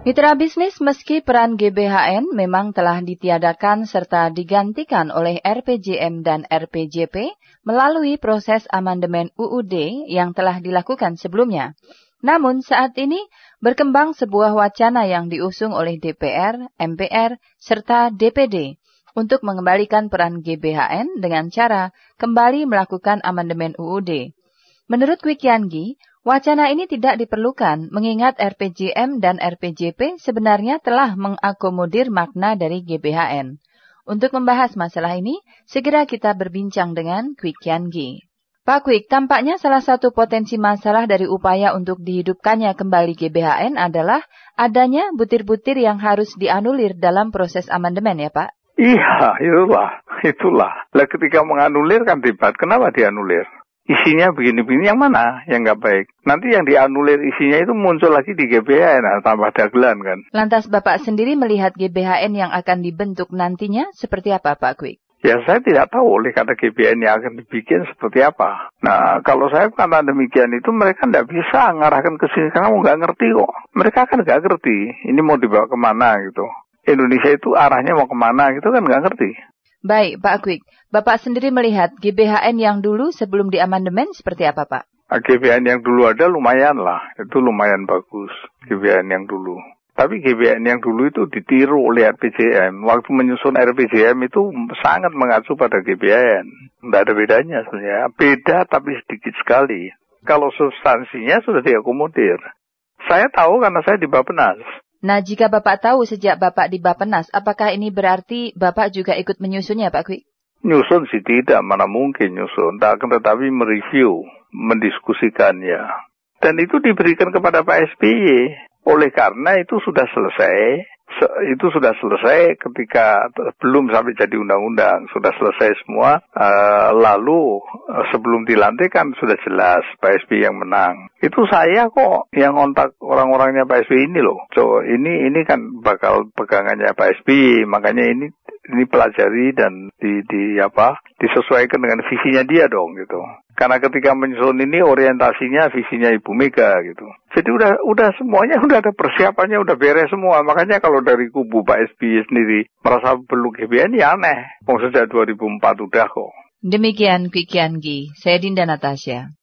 Mitra bisnis meski peran GBHN memang telah ditiadakan serta digantikan oleh RPJM dan RPJP melalui proses amandemen UUD yang telah dilakukan sebelumnya. Namun saat ini berkembang sebuah wacana yang diusung oleh DPR, MPR, serta DPD untuk mengembalikan peran GBHN dengan cara kembali melakukan amandemen UUD. Menurut Kwikiangi, Wacana ini tidak diperlukan mengingat RPJM dan RPJP sebenarnya telah mengakomodir makna dari GBHN. Untuk membahas masalah ini, segera kita berbincang dengan Kwik Kiangi. Pak Kwik, tampaknya salah satu potensi masalah dari upaya untuk dihidupkannya kembali GBHN adalah adanya butir-butir yang harus dianulir dalam proses amandemen ya Pak? Iya, itulah. Itulah. Lah ketika menganulir kan debat, kenapa dianulir? Isinya begini-begini yang mana yang nggak baik. Nanti yang dianulir isinya itu muncul lagi di GBHN, nah, tambah dagelan kan. Lantas Bapak sendiri melihat GBHN yang akan dibentuk nantinya seperti apa Pak Kwik? Ya saya tidak tahu oleh kata GBN yang akan dibikin seperti apa. Nah kalau saya karena demikian itu mereka tidak bisa ngarahkan ke sini karena nggak ngerti kok. Mereka kan nggak ngerti ini mau dibawa ke mana gitu. Indonesia itu arahnya mau ke mana gitu kan nggak ngerti. Baik, Pak Kwik. Bapak sendiri melihat GBHN yang dulu sebelum diamandemen seperti apa, Pak? Nah, GBHN yang dulu ada lumayan lah. Itu lumayan bagus, GBHN yang dulu. Tapi GBHN yang dulu itu ditiru oleh RPJM. Waktu menyusun RPJM itu sangat mengacu pada GBHN. Tidak ada bedanya sebenarnya. Beda tapi sedikit sekali. Kalau substansinya sudah diakomodir. Saya tahu karena saya di Bapenas. Nah, jika Bapak tahu sejak Bapak di Bapenas, apakah ini berarti Bapak juga ikut menyusunnya, Pak Kwik? Nyusun sih tidak, mana mungkin nyusun. Tak akan tetapi mereview, mendiskusikannya. Dan itu diberikan kepada Pak SBY. Oleh karena itu sudah selesai, itu sudah selesai ketika belum sampai jadi undang-undang sudah selesai semua uh, lalu uh, sebelum dilantik kan sudah jelas Pak SBY yang menang. Itu saya kok yang kontak orang-orangnya Pak SBY ini loh. So ini ini kan bakal pegangannya Pak SBY makanya ini ini pelajari dan di, di apa disesuaikan dengan visinya dia dong gitu karena ketika menyusun ini orientasinya visinya Ibu Mega gitu. Jadi udah udah semuanya udah ada persiapannya udah beres semua. Makanya kalau dari kubu Pak SBY sendiri merasa perlu GBN ya aneh. Mau sejak 2004 udah kok. Demikian Kiki Anggi, saya Dinda Natasha.